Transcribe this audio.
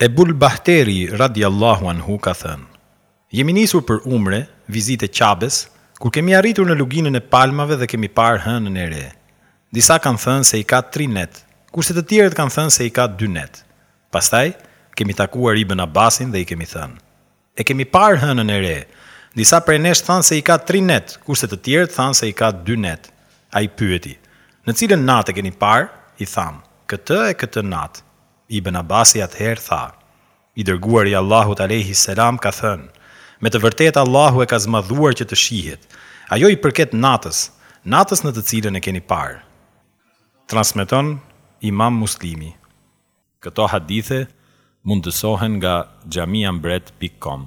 Ebul Bahteri radijallahu anhu ka thënë, Jemi nisur për Umre, vizitë e Qabes, kur kemi arritur në luginën e palmave dhe kemi parë Hënën e Re. Disa kanë thënë se i ka tri net, kurse të tjerët kanë thënë se i ka dy net. Pastaj, kemi takuar Ibën Abbasin dhe i kemi thënë. E kemi parë hënën e re. Disa prej nesh thanë se i ka tri net, kurse të tjerët thanë se i ka dy net. Ai pyeti, Në cilën natë e keni parë? I thamë, Këtë e këtë natë. Ibën Abasi atëherë tha, I Dërguari i Allahut alejhi selam ka thënë, Me të vërtetë Allahu e ka zmadhuar që të shihet. Ajo i përket natës, natës në të cilën e keni parë. Transmeton Imam Muslimi. Këto hadithe mundësohen nga xhamiambret pikë com.